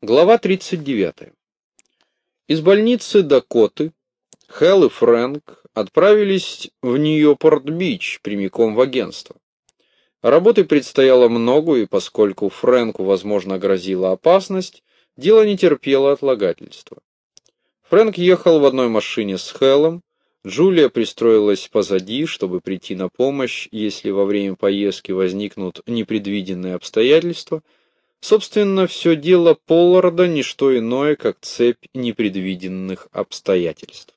Глава 39. Из больницы Дакоты Хелл и Фрэнк отправились в Ньюпорт-Бич прямиком в агентство. Работы предстояло много, и поскольку Фрэнку, возможно, грозила опасность, дело не терпело отлагательства. Фрэнк ехал в одной машине с Хеллом, Джулия пристроилась позади, чтобы прийти на помощь, если во время поездки возникнут непредвиденные обстоятельства – Собственно, все дело Полларда – не что иное, как цепь непредвиденных обстоятельств.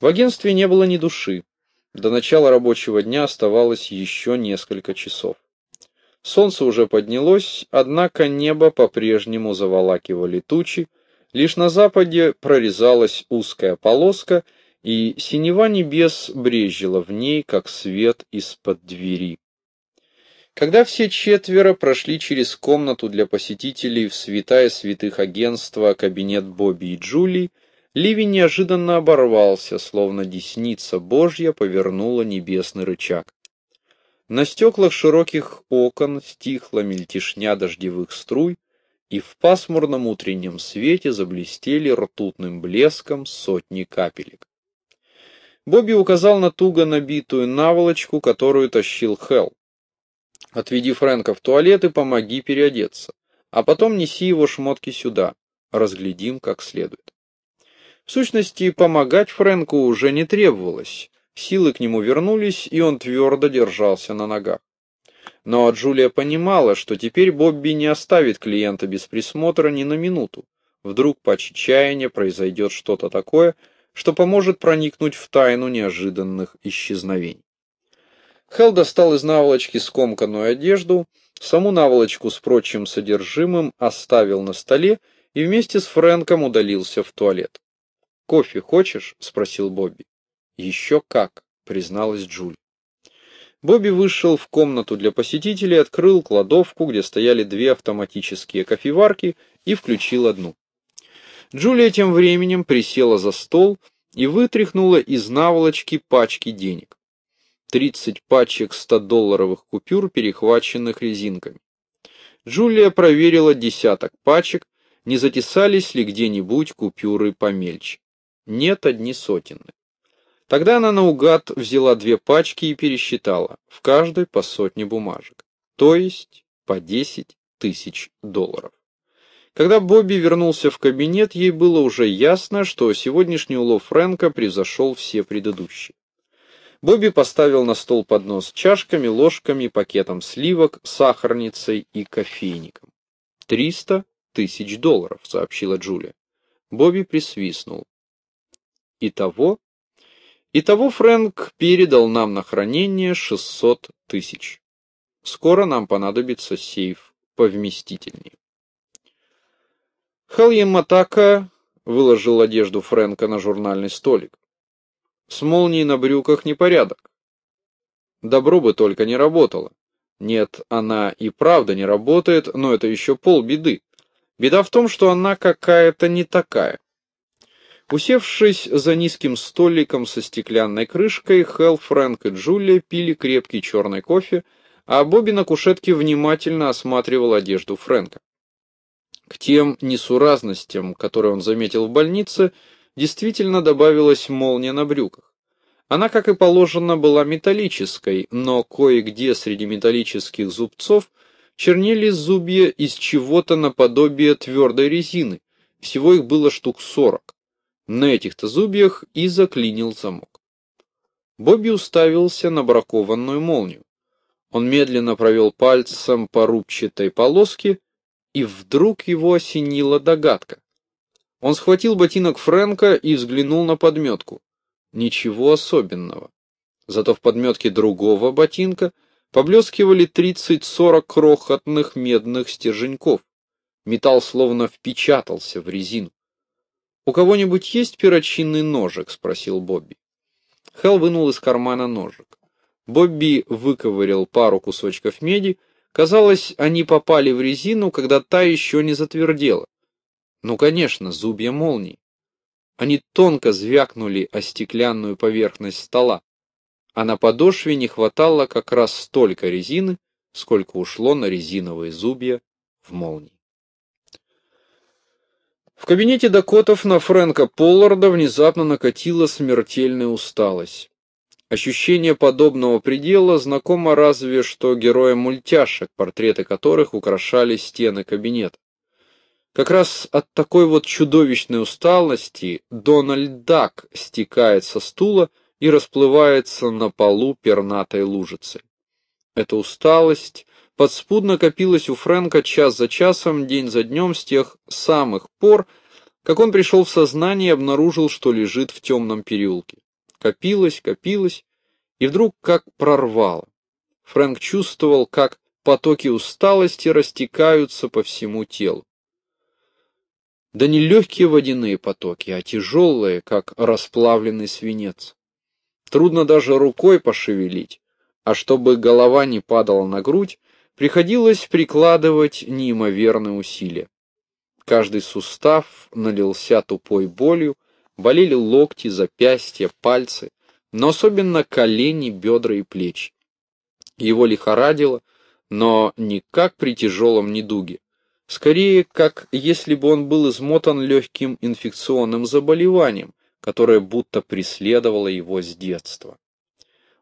В агентстве не было ни души. До начала рабочего дня оставалось еще несколько часов. Солнце уже поднялось, однако небо по-прежнему заволакивали тучи, лишь на западе прорезалась узкая полоска, и синева небес брезжила в ней, как свет из-под двери. Когда все четверо прошли через комнату для посетителей в святая святых агентства кабинет Бобби и Джули, ливень неожиданно оборвался, словно десница Божья повернула небесный рычаг. На стеклах широких окон стихла мельтешня дождевых струй, и в пасмурном утреннем свете заблестели ртутным блеском сотни капелек. Бобби указал на туго набитую наволочку, которую тащил Хелл. Отведи Фрэнка в туалет и помоги переодеться. А потом неси его шмотки сюда. Разглядим как следует. В сущности, помогать Фрэнку уже не требовалось. Силы к нему вернулись, и он твердо держался на ногах. Но Джулия понимала, что теперь Бобби не оставит клиента без присмотра ни на минуту. Вдруг по чаяния произойдет что-то такое, что поможет проникнуть в тайну неожиданных исчезновений. Хелл достал из наволочки скомканную одежду, саму наволочку с прочим содержимым оставил на столе и вместе с Фрэнком удалился в туалет. «Кофе хочешь?» — спросил Бобби. «Еще как», — призналась Джуль. Бобби вышел в комнату для посетителей, открыл кладовку, где стояли две автоматические кофеварки, и включил одну. Джулия тем временем присела за стол и вытряхнула из наволочки пачки денег. 30 пачек 100-долларовых купюр, перехваченных резинками. Джулия проверила десяток пачек, не затесались ли где-нибудь купюры помельче. Нет, одни сотенны. Тогда она наугад взяла две пачки и пересчитала, в каждой по сотне бумажек, то есть по 10 тысяч долларов. Когда Бобби вернулся в кабинет, ей было уже ясно, что сегодняшний улов Фрэнка превзошел все предыдущие. Бобби поставил на стол поднос с чашками, ложками, пакетом сливок, сахарницей и кофейником. «Триста тысяч долларов», — сообщила Джулия. Бобби присвистнул. «Итого?» «Итого Фрэнк передал нам на хранение шестьсот тысяч. Скоро нам понадобится сейф повместительнее». Хелл Матака выложил одежду Фрэнка на журнальный столик. С молнией на брюках непорядок. Добро бы только не работало. Нет, она и правда не работает, но это еще полбеды. Беда в том, что она какая-то не такая. Усевшись за низким столиком со стеклянной крышкой, Хелл, Фрэнк и Джулия пили крепкий черный кофе, а Бобби на кушетке внимательно осматривал одежду Фрэнка. К тем несуразностям, которые он заметил в больнице, действительно добавилась молния на брюках. Она, как и положено, была металлической, но кое-где среди металлических зубцов чернели зубья из чего-то наподобие твердой резины. Всего их было штук сорок. На этих-то зубьях и заклинил замок. Бобби уставился на бракованную молнию. Он медленно провел пальцем по рубчатой полоске, и вдруг его осенила догадка. Он схватил ботинок Фрэнка и взглянул на подметку. Ничего особенного. Зато в подметке другого ботинка поблескивали 30-40 крохотных медных стерженьков. Металл словно впечатался в резину. «У кого-нибудь есть перочинный ножик?» — спросил Бобби. Хелл вынул из кармана ножик. Бобби выковырял пару кусочков меди. Казалось, они попали в резину, когда та еще не затвердела. Ну, конечно, зубья молнии. Они тонко звякнули о стеклянную поверхность стола, а на подошве не хватало как раз столько резины, сколько ушло на резиновые зубья в молнии. кабинете Дакотов на Фрэнка Полларда внезапно накатила смертельная усталость. Ощущение подобного предела знакомо разве что героям мультяшек, портреты которых украшали стены кабинета. Как раз от такой вот чудовищной усталости Дональд Дак стекает со стула и расплывается на полу пернатой лужицей. Эта усталость подспудно копилась у Фрэнка час за часом, день за днем с тех самых пор, как он пришел в сознание и обнаружил, что лежит в темном переулке. Копилась, копилась, и вдруг как прорвало. Фрэнк чувствовал, как потоки усталости растекаются по всему телу. Да не легкие водяные потоки, а тяжелые, как расплавленный свинец. Трудно даже рукой пошевелить, а чтобы голова не падала на грудь, приходилось прикладывать неимоверные усилия. Каждый сустав налился тупой болью, болели локти, запястья, пальцы, но особенно колени, бедра и плечи. Его лихорадило, но не как при тяжелом недуге, Скорее, как если бы он был измотан легким инфекционным заболеванием, которое будто преследовало его с детства.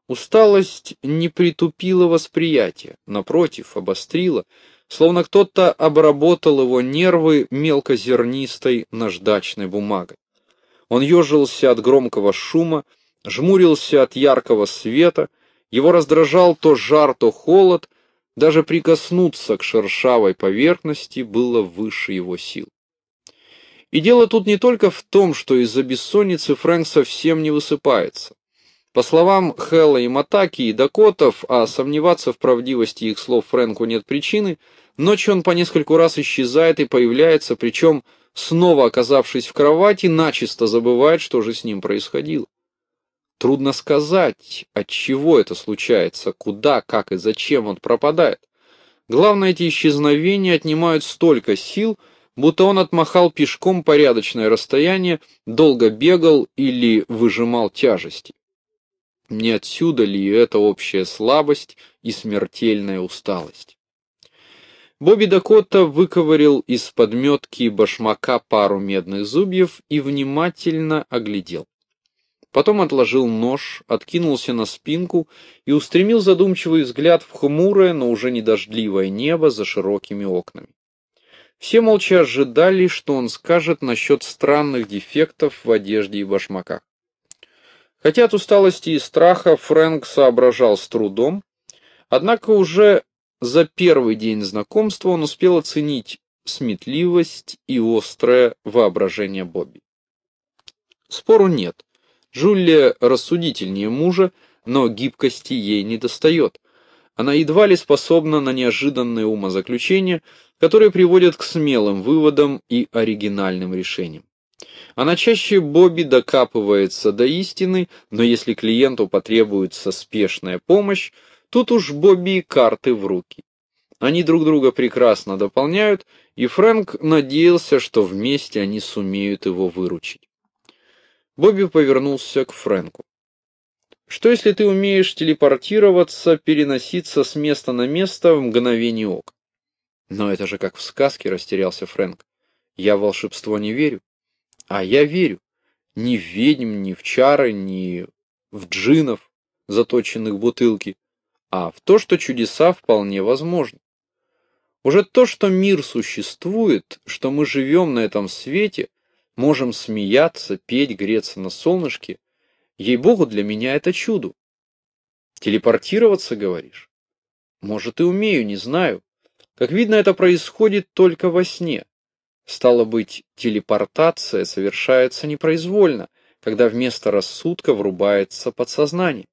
Усталость не притупила восприятие, напротив, обострила, словно кто-то обработал его нервы мелкозернистой наждачной бумагой. Он ежился от громкого шума, жмурился от яркого света, его раздражал то жар, то холод, даже прикоснуться к шершавой поверхности было выше его сил. И дело тут не только в том, что из-за бессонницы Фрэнк совсем не высыпается. По словам Хэлла и Матаки и Дакотов, а сомневаться в правдивости их слов Фрэнку нет причины, ночью он по нескольку раз исчезает и появляется, причем, снова оказавшись в кровати, начисто забывает, что же с ним происходило. Трудно сказать, от чего это случается, куда, как и зачем он пропадает. Главное, эти исчезновения отнимают столько сил, будто он отмахал пешком порядочное расстояние, долго бегал или выжимал тяжести. Не отсюда ли эта общая слабость и смертельная усталость? Бобби Дакота выковырил из подметки башмака пару медных зубьев и внимательно оглядел. Потом отложил нож, откинулся на спинку и устремил задумчивый взгляд в хмурое, но уже не дождливое небо за широкими окнами. Все молча ожидали, что он скажет насчет странных дефектов в одежде и башмаках. Хотя от усталости и страха Фрэнк соображал с трудом, однако уже за первый день знакомства он успел оценить сметливость и острое воображение Бобби. Спору нет. Джулия рассудительнее мужа, но гибкости ей не достает. Она едва ли способна на неожиданные умозаключения, которые приводят к смелым выводам и оригинальным решениям. Она чаще Бобби докапывается до истины, но если клиенту потребуется спешная помощь, тут уж Бобби карты в руки. Они друг друга прекрасно дополняют, и Фрэнк надеялся, что вместе они сумеют его выручить. Бобби повернулся к Фрэнку. «Что если ты умеешь телепортироваться, переноситься с места на место в мгновение ока?» «Но это же как в сказке», — растерялся Фрэнк. «Я в волшебство не верю». «А я верю. Ни в ведьм, ни в чары, ни в джинов, заточенных в бутылки, а в то, что чудеса вполне возможны. Уже то, что мир существует, что мы живем на этом свете, можем смеяться, петь, греться на солнышке. Ей-богу, для меня это чудо. Телепортироваться, говоришь? Может, и умею, не знаю. Как видно, это происходит только во сне. Стало быть, телепортация совершается непроизвольно, когда вместо рассудка врубается подсознание.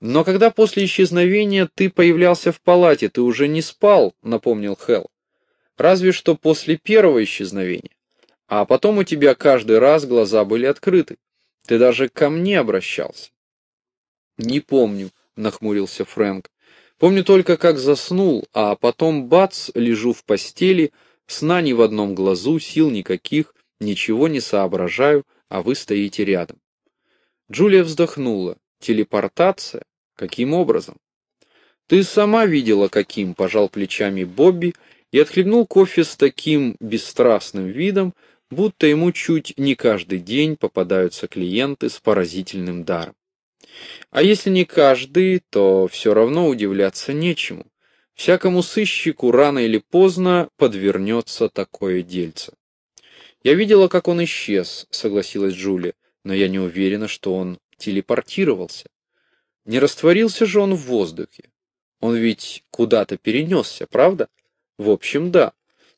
Но когда после исчезновения ты появлялся в палате, ты уже не спал, напомнил Хелл. Разве что после первого исчезновения. А потом у тебя каждый раз глаза были открыты. Ты даже ко мне обращался. Не помню, нахмурился Фрэнк. Помню только, как заснул, а потом бац, лежу в постели, сна ни в одном глазу, сил никаких, ничего не соображаю, а вы стоите рядом. Джулия вздохнула. Телепортация? Каким образом? Ты сама видела, каким, пожал плечами Бобби и отхлебнул кофе с таким бесстрастным видом, будто ему чуть не каждый день попадаются клиенты с поразительным даром. А если не каждый, то все равно удивляться нечему. Всякому сыщику рано или поздно подвернется такое дельце. «Я видела, как он исчез», — согласилась Джулия, «но я не уверена, что он телепортировался. Не растворился же он в воздухе. Он ведь куда-то перенесся, правда? В общем, да.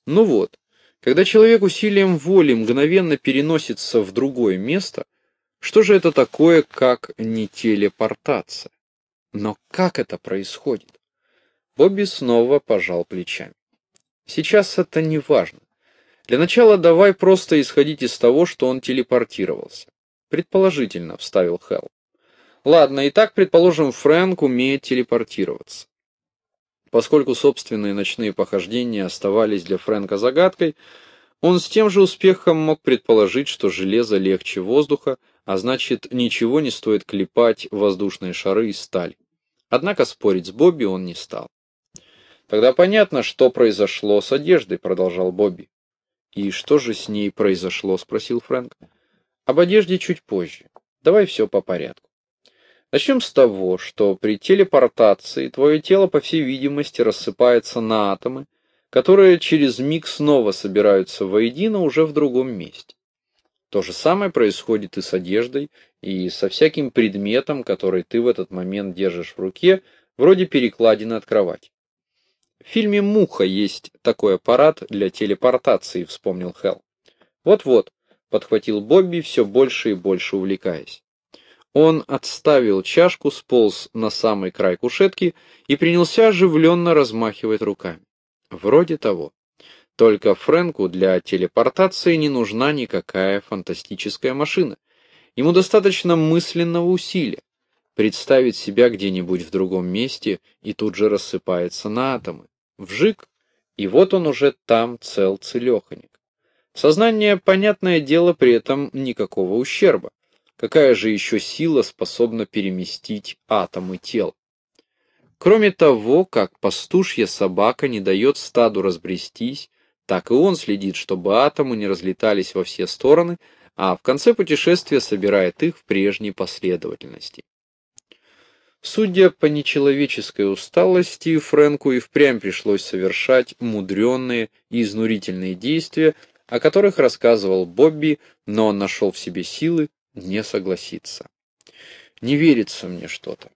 Ну вот, когда человек усилием воли мгновенно переносится в другое место, что же это такое, как не телепортация? Но как это происходит? Бобби снова пожал плечами. Сейчас это не важно. Для начала давай просто исходить из того, что он телепортировался. Предположительно, вставил Хелл. Ладно, и так, предположим, Фрэнк умеет телепортироваться. Поскольку собственные ночные похождения оставались для Фрэнка загадкой, он с тем же успехом мог предположить, что железо легче воздуха, а значит, ничего не стоит клепать воздушные шары из стали. Однако спорить с Бобби он не стал. «Тогда понятно, что произошло с одеждой», — продолжал Бобби. «И что же с ней произошло?» — спросил Фрэнк. «Об одежде чуть позже. Давай все по порядку. Начнем с того, что при телепортации твое тело, по всей видимости, рассыпается на атомы, которые через миг снова собираются воедино уже в другом месте. То же самое происходит и с одеждой, и со всяким предметом, который ты в этот момент держишь в руке, вроде перекладины от кровати. В фильме «Муха» есть такой аппарат для телепортации, вспомнил Хелл. Вот-вот, подхватил Бобби, все больше и больше увлекаясь. Он отставил чашку, сполз на самый край кушетки и принялся оживленно размахивать руками. Вроде того. Только Фрэнку для телепортации не нужна никакая фантастическая машина. Ему достаточно мысленного усилия. Представить себя где-нибудь в другом месте и тут же рассыпается на атомы. Вжик, и вот он уже там цел целеханик. Сознание, понятное дело, при этом никакого ущерба. Какая же еще сила способна переместить атомы тел? Кроме того, как пастушья собака не дает стаду разбрестись, так и он следит, чтобы атомы не разлетались во все стороны, а в конце путешествия собирает их в прежней последовательности. Судя по нечеловеческой усталости, Фрэнку и впрямь пришлось совершать мудренные и изнурительные действия, о которых рассказывал Бобби, но он нашел в себе силы не согласиться. Не верится мне что-то.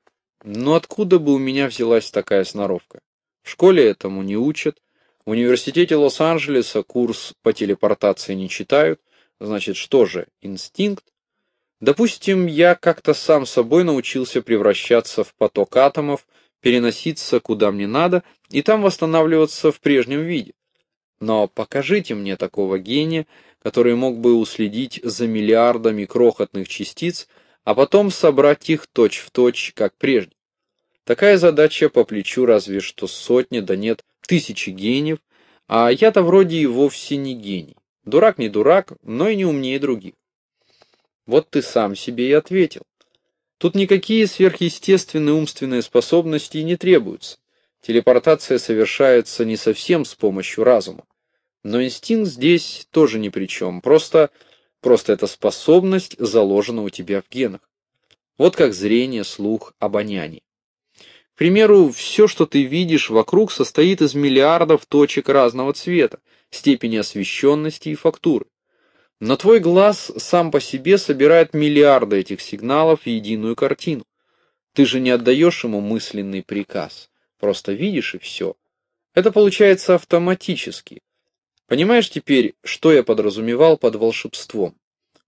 Но откуда бы у меня взялась такая сноровка? В школе этому не учат, в университете Лос-Анджелеса курс по телепортации не читают, значит, что же, инстинкт? Допустим, я как-то сам собой научился превращаться в поток атомов, переноситься куда мне надо и там восстанавливаться в прежнем виде. Но покажите мне такого гения, который мог бы уследить за миллиардами крохотных частиц, а потом собрать их точь-в-точь, точь, как прежде. Такая задача по плечу разве что сотни, да нет, тысячи гениев, а я-то вроде и вовсе не гений. Дурак не дурак, но и не умнее других. Вот ты сам себе и ответил. Тут никакие сверхъестественные умственные способности не требуются. Телепортация совершается не совсем с помощью разума. Но инстинкт здесь тоже ни при чем, просто, просто эта способность заложена у тебя в генах. Вот как зрение, слух, обоняние. К примеру, все, что ты видишь вокруг, состоит из миллиардов точек разного цвета, степени освещенности и фактуры. Но твой глаз сам по себе собирает миллиарды этих сигналов в единую картину. Ты же не отдаешь ему мысленный приказ, просто видишь и все. Это получается автоматически, Понимаешь теперь, что я подразумевал под волшебством?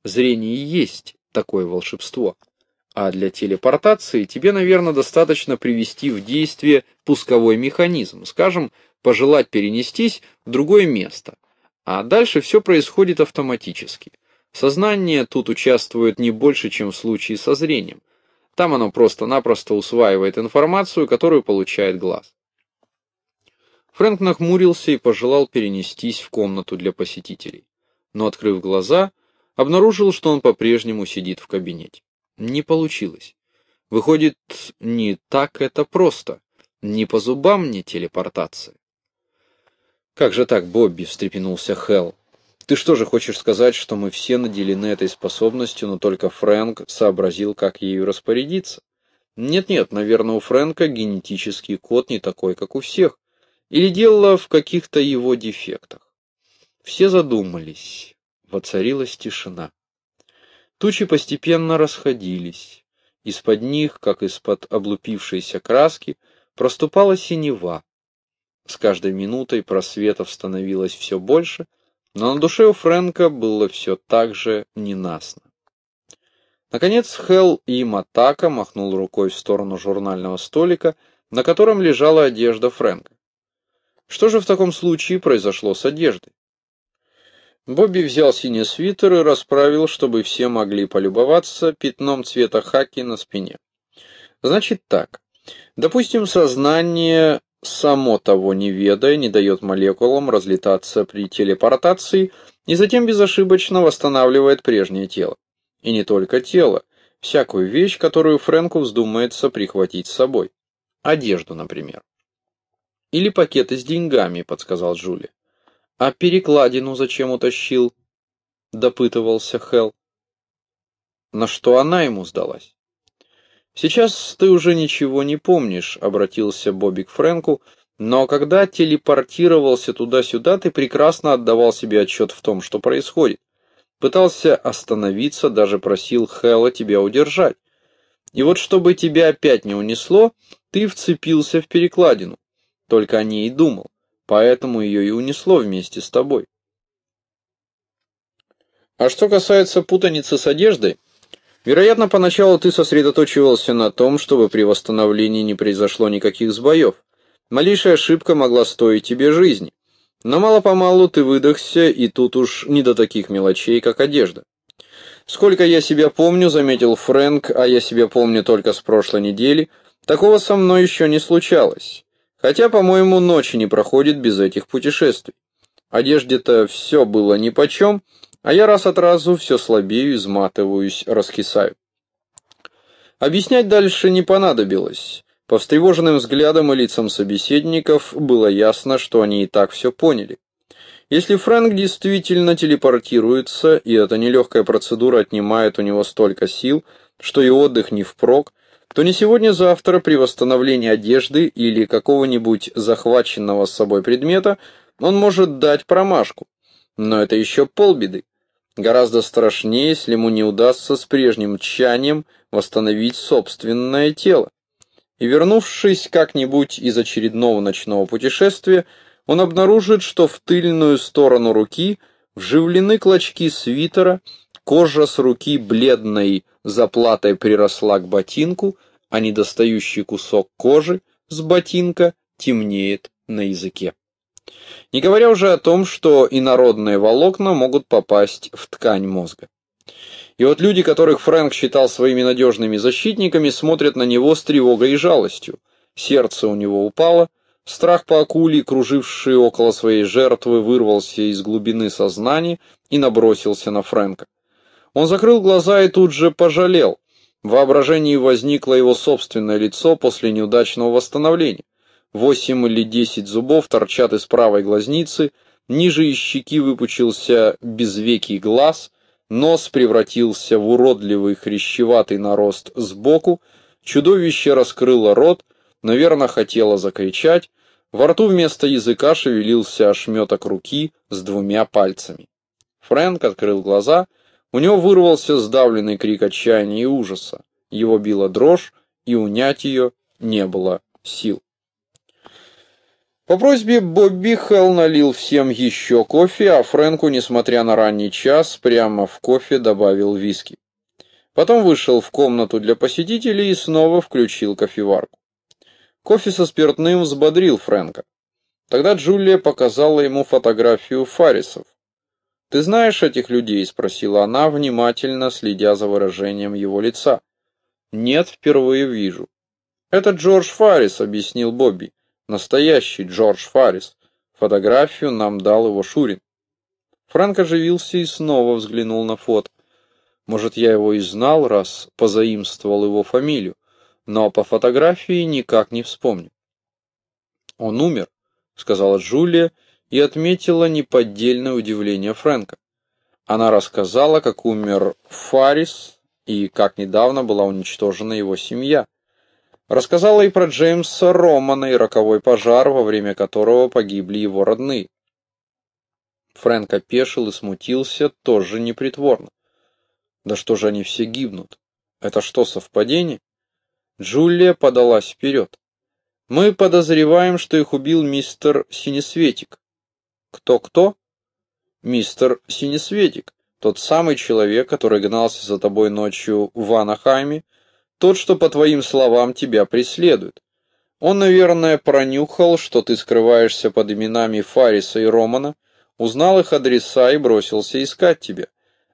Зрение и есть такое волшебство. А для телепортации тебе, наверное, достаточно привести в действие пусковой механизм, скажем, пожелать перенестись в другое место. А дальше все происходит автоматически. Сознание тут участвует не больше, чем в случае со зрением. Там оно просто-напросто усваивает информацию, которую получает глаз. Фрэнк нахмурился и пожелал перенестись в комнату для посетителей. Но, открыв глаза, обнаружил, что он по-прежнему сидит в кабинете. Не получилось. Выходит, не так это просто. Не по зубам мне телепортация. «Как же так, Бобби?» — встрепенулся Хелл. Ты что же хочешь сказать, что мы все наделены этой способностью, но только Фрэнк сообразил, как ею распорядиться? Нет-нет, наверное, у Фрэнка генетический код не такой, как у всех. Или дело в каких-то его дефектах. Все задумались. Воцарилась тишина. Тучи постепенно расходились. Из-под них, как из-под облупившейся краски, проступала синева. С каждой минутой просветов становилось все больше — но на душе у Фрэнка было все так же ненастно. Наконец Хелл и Матака махнул рукой в сторону журнального столика, на котором лежала одежда Фрэнка. Что же в таком случае произошло с одеждой? Бобби взял синий свитер и расправил, чтобы все могли полюбоваться пятном цвета хаки на спине. Значит так. Допустим, сознание само того не ведая, не дает молекулам разлетаться при телепортации и затем безошибочно восстанавливает прежнее тело. И не только тело, всякую вещь, которую Фрэнку вздумается прихватить с собой. Одежду, например. Или пакеты с деньгами, подсказал Джули. А перекладину зачем утащил? Допытывался Хелл. На что она ему сдалась? «Сейчас ты уже ничего не помнишь», — обратился Бобби к Фрэнку, «но когда телепортировался туда-сюда, ты прекрасно отдавал себе отчет в том, что происходит. Пытался остановиться, даже просил Хэлла тебя удержать. И вот чтобы тебя опять не унесло, ты вцепился в перекладину. Только о ней и думал, поэтому ее и унесло вместе с тобой». А что касается путаницы с одеждой, Вероятно, поначалу ты сосредоточивался на том, чтобы при восстановлении не произошло никаких сбоев. Малейшая ошибка могла стоить тебе жизни. Но мало-помалу ты выдохся, и тут уж не до таких мелочей, как одежда. Сколько я себя помню, заметил Фрэнк, а я себя помню только с прошлой недели, такого со мной еще не случалось. Хотя, по-моему, ночи не проходит без этих путешествий. Одежде-то все было нипочем, а я раз от разу все слабею, изматываюсь, раскисаю. Объяснять дальше не понадобилось. По встревоженным взглядам и лицам собеседников было ясно, что они и так все поняли. Если Фрэнк действительно телепортируется, и эта нелегкая процедура отнимает у него столько сил, что и отдых не впрок, то не сегодня-завтра при восстановлении одежды или какого-нибудь захваченного с собой предмета он может дать промашку. Но это еще полбеды. Гораздо страшнее, если ему не удастся с прежним тщанием восстановить собственное тело. И вернувшись как-нибудь из очередного ночного путешествия, он обнаружит, что в тыльную сторону руки вживлены клочки свитера, кожа с руки бледной заплатой приросла к ботинку, а недостающий кусок кожи с ботинка темнеет на языке. Не говоря уже о том, что инородные волокна могут попасть в ткань мозга. И вот люди, которых Фрэнк считал своими надежными защитниками, смотрят на него с тревогой и жалостью. Сердце у него упало, страх по акуле, круживший около своей жертвы, вырвался из глубины сознания и набросился на Фрэнка. Он закрыл глаза и тут же пожалел. В воображении возникло его собственное лицо после неудачного восстановления. Восемь или десять зубов торчат из правой глазницы, ниже из щеки выпучился безвекий глаз, нос превратился в уродливый хрящеватый нарост сбоку, чудовище раскрыло рот, наверное, хотело закричать, во рту вместо языка шевелился ошметок руки с двумя пальцами. Фрэнк открыл глаза, у него вырвался сдавленный крик отчаяния и ужаса. Его била дрожь, и унять ее не было сил. По просьбе Бобби Хелл налил всем еще кофе, а Фрэнку, несмотря на ранний час, прямо в кофе добавил виски. Потом вышел в комнату для посетителей и снова включил кофеварку. Кофе со спиртным взбодрил Фрэнка. Тогда Джулия показала ему фотографию Фарисов. «Ты знаешь этих людей?» — спросила она, внимательно следя за выражением его лица. «Нет, впервые вижу». «Это Джордж Фарис», — объяснил Бобби. Настоящий Джордж Фаррис. Фотографию нам дал его Шурин. Фрэнк оживился и снова взглянул на фото. Может, я его и знал, раз позаимствовал его фамилию, но по фотографии никак не вспомню. «Он умер», — сказала Джулия и отметила неподдельное удивление Фрэнка. Она рассказала, как умер Фарис и как недавно была уничтожена его семья. Рассказала и про Джеймса Романа и роковой пожар, во время которого погибли его родные. Фрэнк опешил и смутился, тоже непритворно. Да что же они все гибнут? Это что, совпадение? Джулия подалась вперед. Мы подозреваем, что их убил мистер Синесветик. Кто-кто? Мистер Синесветик, тот самый человек, который гнался за тобой ночью в Анахайме, тот, что, по твоим словам, тебя преследует. Он, наверное, пронюхал, что ты скрываешься под именами Фариса и Романа, узнал их адреса и бросился искать тебя,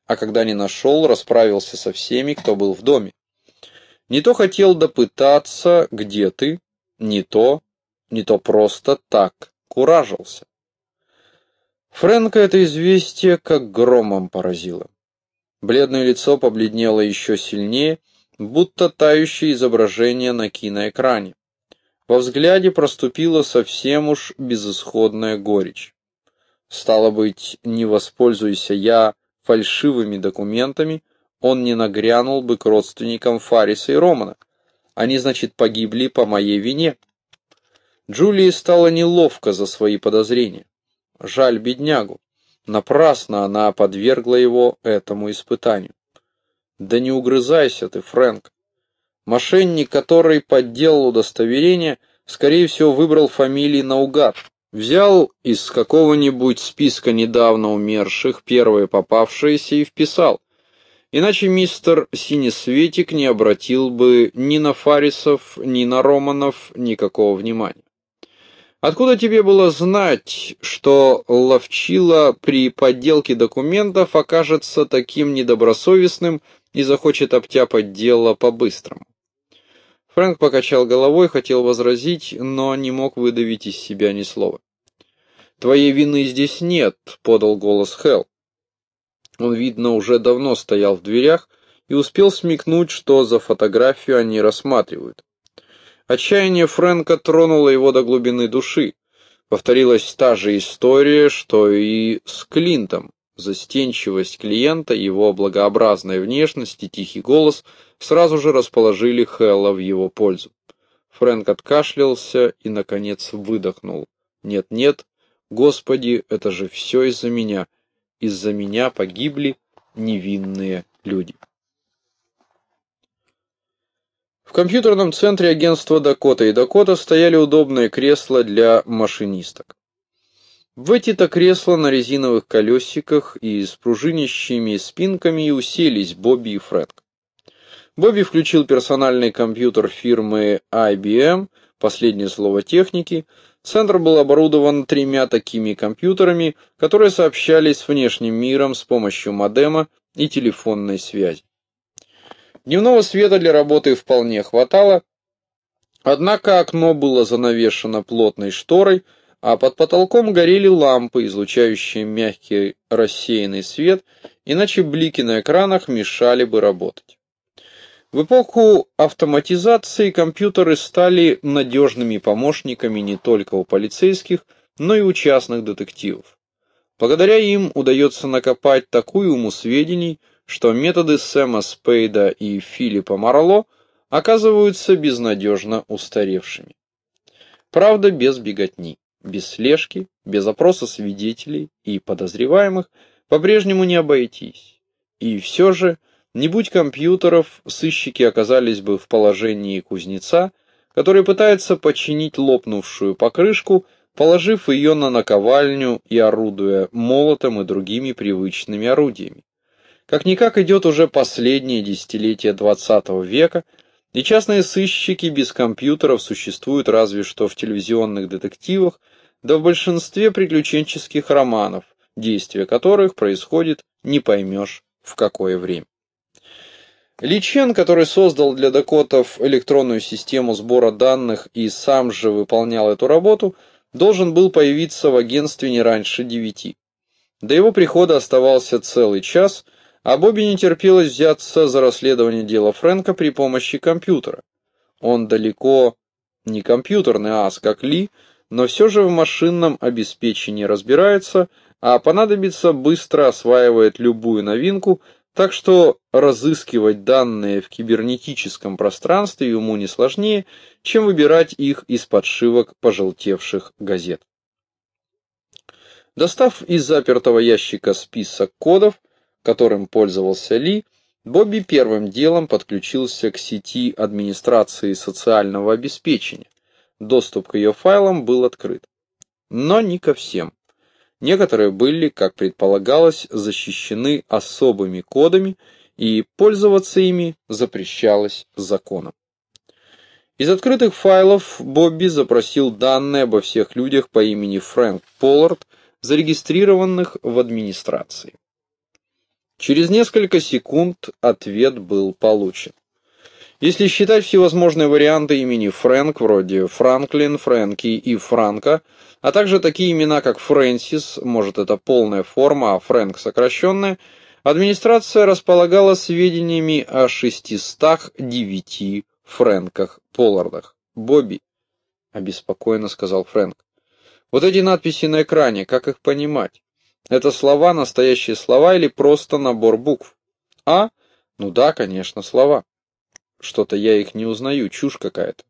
а когда не нашел, расправился со всеми, кто был в доме. Не то хотел допытаться, где ты, не то, не то просто так куражился. Фрэнка это известие как громом поразило. Бледное лицо побледнело еще сильнее, будто тающее изображение на киноэкране. Во взгляде проступила совсем уж безысходная горечь. Стало быть, не воспользуйся я фальшивыми документами, он не нагрянул бы к родственникам Фариса и Романа. Они, значит, погибли по моей вине. Джулии стало неловко за свои подозрения. Жаль беднягу. Напрасно она подвергла его этому испытанию. Да не угрызайся ты, Фрэнк. Мошенник, который подделал удостоверение, скорее всего, выбрал фамилии наугад. Взял из какого-нибудь списка недавно умерших первые попавшиеся и вписал. Иначе мистер Синесветик не обратил бы ни на Фарисов, ни на Романов никакого внимания. Откуда тебе было знать, что Ловчила при подделке документов окажется таким недобросовестным и захочет обтяпать дело по-быстрому. Фрэнк покачал головой, хотел возразить, но не мог выдавить из себя ни слова. «Твоей вины здесь нет», — подал голос Хелл. Он, видно, уже давно стоял в дверях и успел смекнуть, что за фотографию они рассматривают. Отчаяние Фрэнка тронуло его до глубины души. Повторилась та же история, что и с Клинтом. Застенчивость клиента, его благообразная внешность и тихий голос сразу же расположили Хэлла в его пользу. Фрэнк откашлялся и, наконец, выдохнул. «Нет-нет, Господи, это же все из-за меня. Из-за меня погибли невинные люди». В компьютерном центре агентства Дакота и Дакота стояли удобные кресла для машинисток. В эти-то кресла на резиновых колесиках и с пружинищими спинками уселись Бобби и Фрэнк. Бобби включил персональный компьютер фирмы IBM, последнее слово техники. Центр был оборудован тремя такими компьютерами, которые сообщались с внешним миром с помощью модема и телефонной связи. Дневного света для работы вполне хватало, однако окно было занавешено плотной шторой, а под потолком горели лампы, излучающие мягкий рассеянный свет, иначе блики на экранах мешали бы работать. В эпоху автоматизации компьютеры стали надежными помощниками не только у полицейских, но и у частных детективов. Благодаря им удается накопать такую уму сведений, что методы Сэма Спейда и Филиппа Марло оказываются безнадежно устаревшими. Правда, без беготни без слежки, без опроса свидетелей и подозреваемых по-прежнему не обойтись. И все же, не будь компьютеров, сыщики оказались бы в положении кузнеца, который пытается починить лопнувшую покрышку, положив ее на наковальню и орудуя молотом и другими привычными орудиями. Как-никак идет уже последнее десятилетие XX века, и частные сыщики без компьютеров существуют разве что в телевизионных детективах, да в большинстве приключенческих романов, действие которых происходит не поймешь в какое время. Ли Чен, который создал для дакотов электронную систему сбора данных и сам же выполнял эту работу, должен был появиться в агентстве не раньше девяти. До его прихода оставался целый час, а Бобби не терпелось взяться за расследование дела Фрэнка при помощи компьютера. Он далеко не компьютерный ас, как Ли, но все же в машинном обеспечении разбирается, а понадобится быстро осваивает любую новинку, так что разыскивать данные в кибернетическом пространстве ему не сложнее, чем выбирать их из подшивок пожелтевших газет. Достав из запертого ящика список кодов, которым пользовался Ли, Бобби первым делом подключился к сети администрации социального обеспечения. Доступ к ее файлам был открыт. Но не ко всем. Некоторые были, как предполагалось, защищены особыми кодами, и пользоваться ими запрещалось законом. Из открытых файлов Бобби запросил данные обо всех людях по имени Фрэнк Поллард, зарегистрированных в администрации. Через несколько секунд ответ был получен. Если считать всевозможные варианты имени Фрэнк, вроде Франклин, Фрэнки и Франка, а также такие имена, как Фрэнсис, может это полная форма, а Фрэнк сокращенная, администрация располагала сведениями о 609 Фрэнках Поллардах. «Бобби», — обеспокоенно сказал Фрэнк, — «вот эти надписи на экране, как их понимать? Это слова, настоящие слова или просто набор букв? А? Ну да, конечно, слова». Что-то я их не узнаю, чушь какая-то.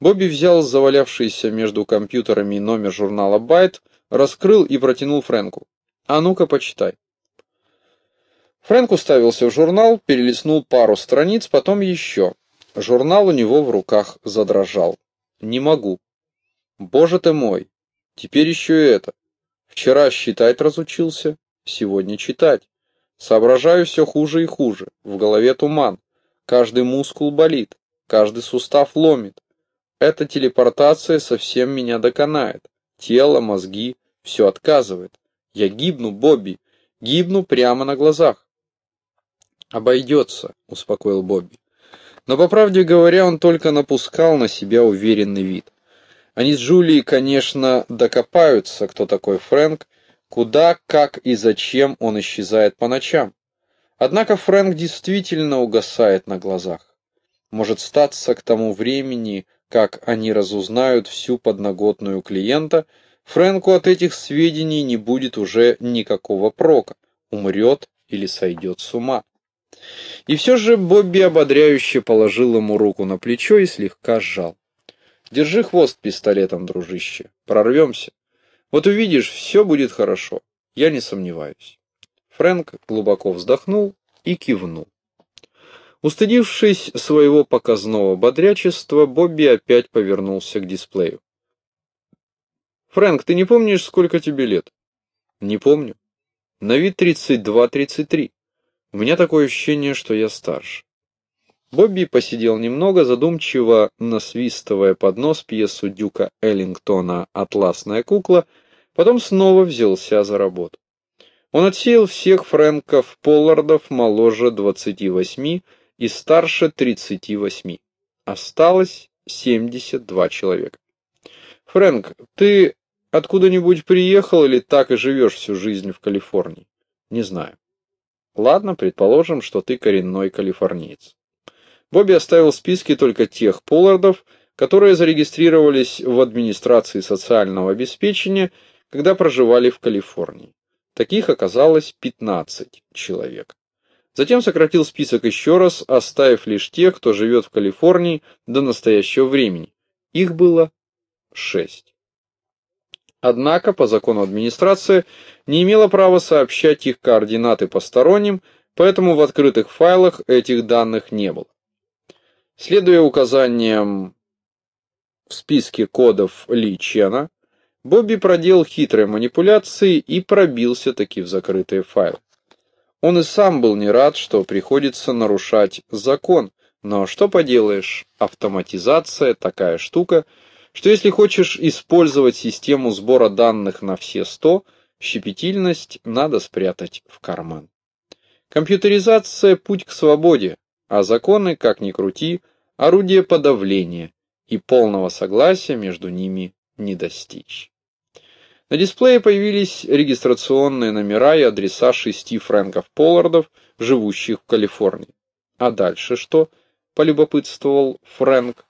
Бобби взял завалявшийся между компьютерами номер журнала «Байт», раскрыл и протянул Фрэнку. «А ну-ка, почитай». Фрэнк уставился в журнал, перелистнул пару страниц, потом еще. Журнал у него в руках задрожал. «Не могу». «Боже ты мой! Теперь еще и это. Вчера считать разучился, сегодня читать. Соображаю все хуже и хуже, в голове туман. Каждый мускул болит, каждый сустав ломит. Эта телепортация совсем меня доконает. Тело, мозги, все отказывает. Я гибну, Бобби, гибну прямо на глазах. «Обойдется», — успокоил Бобби. Но, по правде говоря, он только напускал на себя уверенный вид. Они с Джулией, конечно, докопаются, кто такой Фрэнк, куда, как и зачем он исчезает по ночам. Однако Фрэнк действительно угасает на глазах. Может статься к тому времени, как они разузнают всю подноготную клиента, Фрэнку от этих сведений не будет уже никакого прока, умрет или сойдет с ума. И все же Бобби ободряюще положил ему руку на плечо и слегка сжал. «Держи хвост пистолетом, дружище, прорвемся. Вот увидишь, все будет хорошо, я не сомневаюсь». Фрэнк глубоко вздохнул и кивнул. Устыдившись своего показного бодрячества, Бобби опять повернулся к дисплею. «Фрэнк, ты не помнишь, сколько тебе лет?» «Не помню. На вид 32-33. У меня такое ощущение, что я старше». Бобби посидел немного, задумчиво насвистывая под нос пьесу Дюка Эллингтона «Атласная кукла», потом снова взялся за работу. Он отсеял всех Фрэнков Поллардов моложе 28 и старше 38. Осталось 72 человека. Фрэнк, ты откуда-нибудь приехал или так и живешь всю жизнь в Калифорнии? Не знаю. Ладно, предположим, что ты коренной калифорниец. Бобби оставил в списке только тех Поллардов, которые зарегистрировались в администрации социального обеспечения, когда проживали в Калифорнии. Таких оказалось 15 человек. Затем сократил список еще раз, оставив лишь тех, кто живет в Калифорнии до настоящего времени. Их было 6. Однако, по закону администрации, не имела права сообщать их координаты посторонним, поэтому в открытых файлах этих данных не было. Следуя указаниям в списке кодов Ли Чена, Бобби проделал хитрые манипуляции и пробился таки в закрытые файлы. Он и сам был не рад, что приходится нарушать закон, но что поделаешь, автоматизация такая штука, что если хочешь использовать систему сбора данных на все сто, щепетильность надо спрятать в карман. Компьютеризация – путь к свободе, а законы, как ни крути, орудие подавления, и полного согласия между ними не достичь. На дисплее появились регистрационные номера и адреса шести Фрэнков Поллардов, живущих в Калифорнии. А дальше что? полюбопытствовал Фрэнк.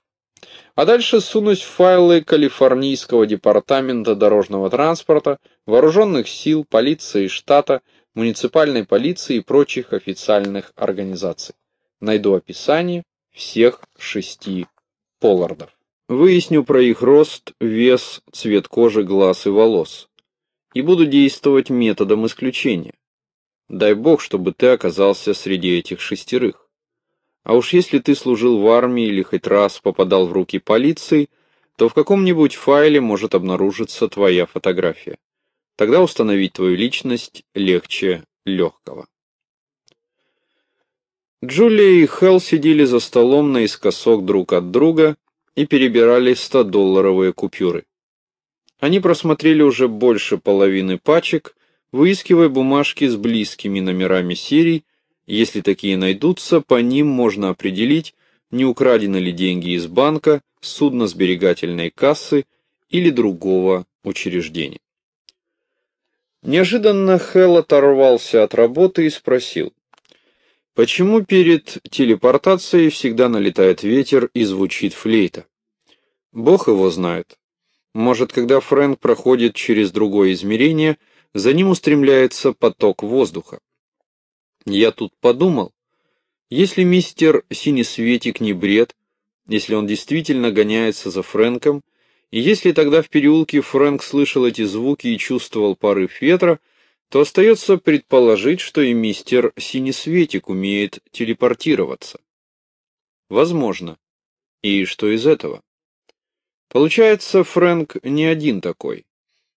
а дальше сунуть в файлы Калифорнийского департамента дорожного транспорта, вооруженных сил, полиции штата, муниципальной полиции и прочих официальных организаций. Найду описание всех шести Поллардов. Выясню про их рост, вес, цвет кожи, глаз и волос. И буду действовать методом исключения. Дай бог, чтобы ты оказался среди этих шестерых. А уж если ты служил в армии или хоть раз попадал в руки полиции, то в каком-нибудь файле может обнаружиться твоя фотография. Тогда установить твою личность легче легкого. Джулия и Хелл сидели за столом наискосок друг от друга и перебирали 100-долларовые купюры. Они просмотрели уже больше половины пачек, выискивая бумажки с близкими номерами серий, если такие найдутся, по ним можно определить, не украдены ли деньги из банка, судно-сберегательной кассы или другого учреждения. Неожиданно Хелл оторвался от работы и спросил, почему перед телепортацией всегда налетает ветер и звучит флейта? Бог его знает. Может, когда Фрэнк проходит через другое измерение – за ним устремляется поток воздуха. Я тут подумал, если мистер Синесветик не бред, если он действительно гоняется за Фрэнком, и если тогда в переулке Фрэнк слышал эти звуки и чувствовал порыв ветра, то остается предположить, что и мистер Синесветик умеет телепортироваться. Возможно. И что из этого? Получается, Фрэнк не один такой.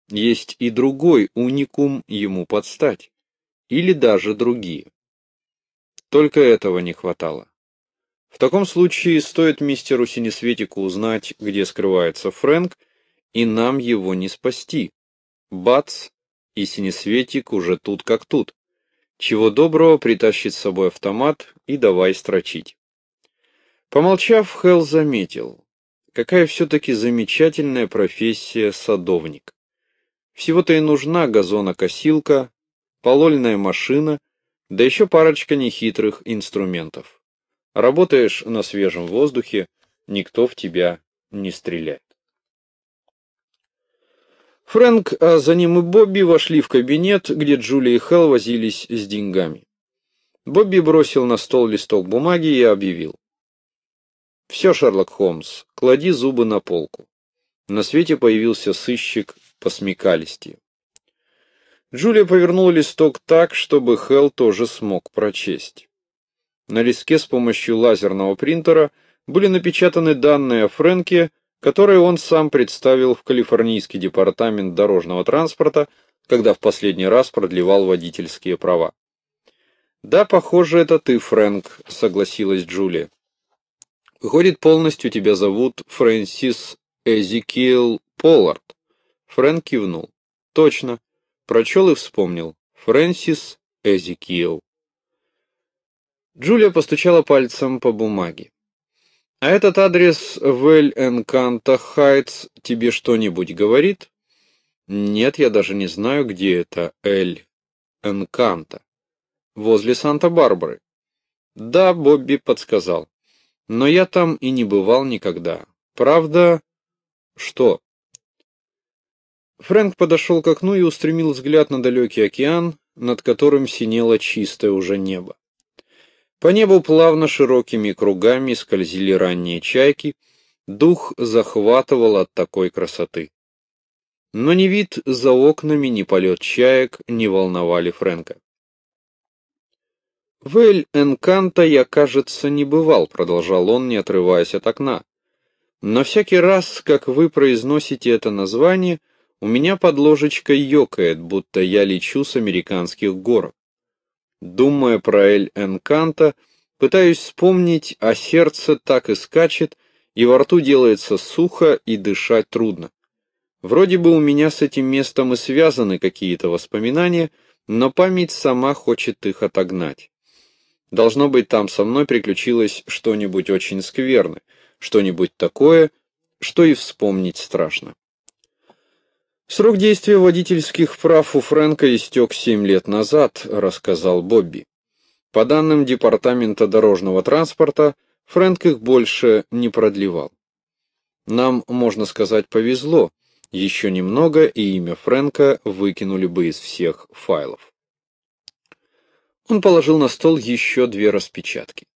Есть и другой уникум ему подстать. Или даже другие. Только этого не хватало. В таком случае стоит мистеру Синесветику узнать, где скрывается Фрэнк, и нам его не спасти. Бац, и Синесветик уже тут как тут. Чего доброго притащит с собой автомат и давай строчить. Помолчав, Хелл заметил, какая все-таки замечательная профессия садовник. Всего-то и нужна газонокосилка, полольная машина, да еще парочка нехитрых инструментов. Работаешь на свежем воздухе, никто в тебя не стреляет. Фрэнк, а за ним и Бобби вошли в кабинет, где Джулия и Хелл возились с деньгами. Бобби бросил на стол листок бумаги и объявил. «Все, Шерлок Холмс, клади зубы на полку». На свете появился сыщик по смекалисти. Джулия повернула листок так, чтобы Хелл тоже смог прочесть. На листке с помощью лазерного принтера были напечатаны данные о Фрэнке, которые он сам представил в Калифорнийский департамент дорожного транспорта, когда в последний раз продлевал водительские права. «Да, похоже, это ты, Фрэнк», — согласилась Джулия. «Выходит, полностью тебя зовут Фрэнсис Эзекиэл Поллард». Фрэнк кивнул. Точно. Прочел и вспомнил. Фрэнсис Эзекиэл. Джулия постучала пальцем по бумаге. «А этот адрес в Эль-Энканта Хайтс тебе что-нибудь говорит?» «Нет, я даже не знаю, где это Эль-Энканта. Возле Санта-Барбары». «Да, Бобби подсказал. Но я там и не бывал никогда. Правда...» «Что?» Фрэнк подошел к окну и устремил взгляд на далекий океан, над которым синело чистое уже небо. По небу плавно широкими кругами скользили ранние чайки, дух захватывал от такой красоты. Но ни вид за окнами, ни полет чаек не волновали Фрэнка. «В Эль-Энканто я, кажется, не бывал», — продолжал он, не отрываясь от окна. «Но всякий раз, как вы произносите это название, — у меня под ложечкой ёкает, будто я лечу с американских гор. Думая про Эль Энканта, пытаюсь вспомнить, а сердце так и скачет, и во рту делается сухо и дышать трудно. Вроде бы у меня с этим местом и связаны какие-то воспоминания, но память сама хочет их отогнать. Должно быть, там со мной приключилось что-нибудь очень скверное, что-нибудь такое, что и вспомнить страшно. Срок действия водительских прав у Фрэнка истек семь лет назад, рассказал Бобби. По данным Департамента дорожного транспорта, Фрэнк их больше не продлевал. Нам, можно сказать, повезло. Еще немного, и имя Фрэнка выкинули бы из всех файлов. Он положил на стол еще две распечатки.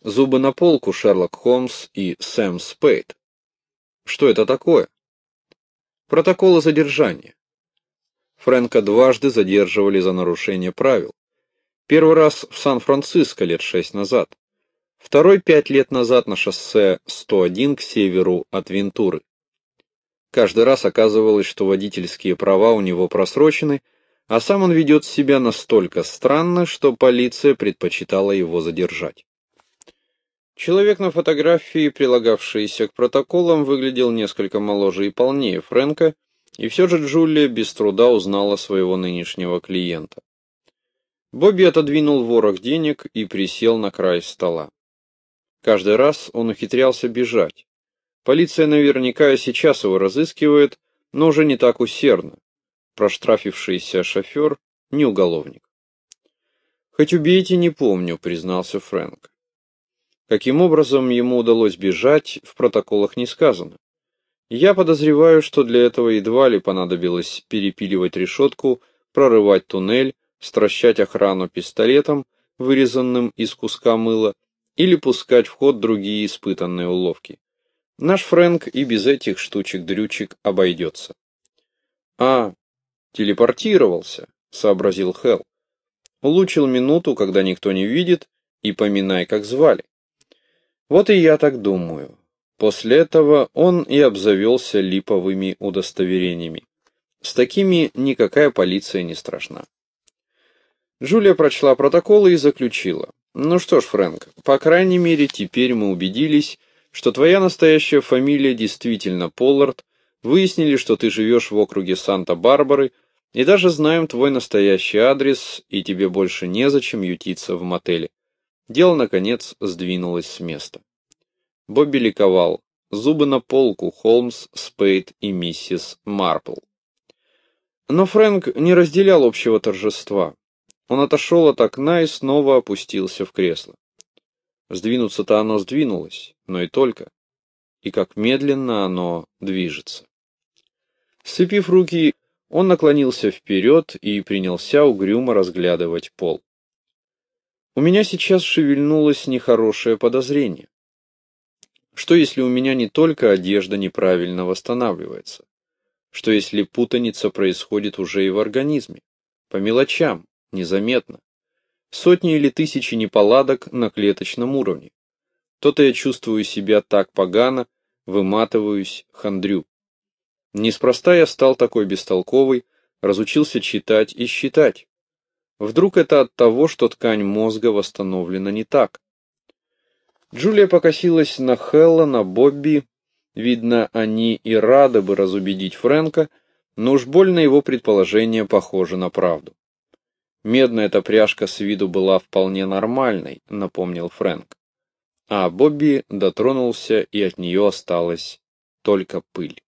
Зубы на полку Шерлок Холмс и Сэм Спейд. Что это такое? Протоколы задержания. Фрэнка дважды задерживали за нарушение правил. Первый раз в Сан-Франциско лет шесть назад. Второй пять лет назад на шоссе 101 к северу от Вентуры. Каждый раз оказывалось, что водительские права у него просрочены, а сам он ведет себя настолько странно, что полиция предпочитала его задержать. Человек на фотографии, прилагавшийся к протоколам, выглядел несколько моложе и полнее Фрэнка, и все же Джулия без труда узнала своего нынешнего клиента. Бобби отодвинул ворох денег и присел на край стола. Каждый раз он ухитрялся бежать. Полиция наверняка и сейчас его разыскивает, но уже не так усердно. Проштрафившийся шофер не уголовник. «Хоть убейте, не помню», — признался Фрэнк. Каким образом ему удалось бежать, в протоколах не сказано. Я подозреваю, что для этого едва ли понадобилось перепиливать решетку, прорывать туннель, стращать охрану пистолетом, вырезанным из куска мыла, или пускать в ход другие испытанные уловки. Наш Фрэнк и без этих штучек-дрючек обойдется. А, телепортировался, сообразил Хелл. Улучил минуту, когда никто не видит, и поминай, как звали. Вот и я так думаю. После этого он и обзавелся липовыми удостоверениями. С такими никакая полиция не страшна. Джулия прочла протоколы и заключила. «Ну что ж, Фрэнк, по крайней мере, теперь мы убедились, что твоя настоящая фамилия действительно Поллард, выяснили, что ты живешь в округе Санта-Барбары, и даже знаем твой настоящий адрес, и тебе больше незачем ютиться в мотеле». Дело, наконец, сдвинулось с места. Бобби ликовал. Зубы на полку, Холмс, Спейд и миссис Марпл. Но Фрэнк не разделял общего торжества. Он отошел от окна и снова опустился в кресло. Сдвинуться-то оно сдвинулось, но и только. И как медленно оно движется. Сцепив руки, он наклонился вперед и принялся угрюмо разглядывать пол. У меня сейчас шевельнулось нехорошее подозрение. Что если у меня не только одежда неправильно восстанавливается? Что если путаница происходит уже и в организме? По мелочам, незаметно. Сотни или тысячи неполадок на клеточном уровне. То-то я чувствую себя так погано, выматываюсь, хандрю. Неспроста я стал такой бестолковый, разучился читать и считать. Вдруг это от того, что ткань мозга восстановлена не так? Джулия покосилась на Хелла, на Бобби. Видно, они и рады бы разубедить Фрэнка, но уж больно его предположение похоже на правду. Медная эта пряжка с виду была вполне нормальной, напомнил Фрэнк. А Бобби дотронулся, и от нее осталась только пыль.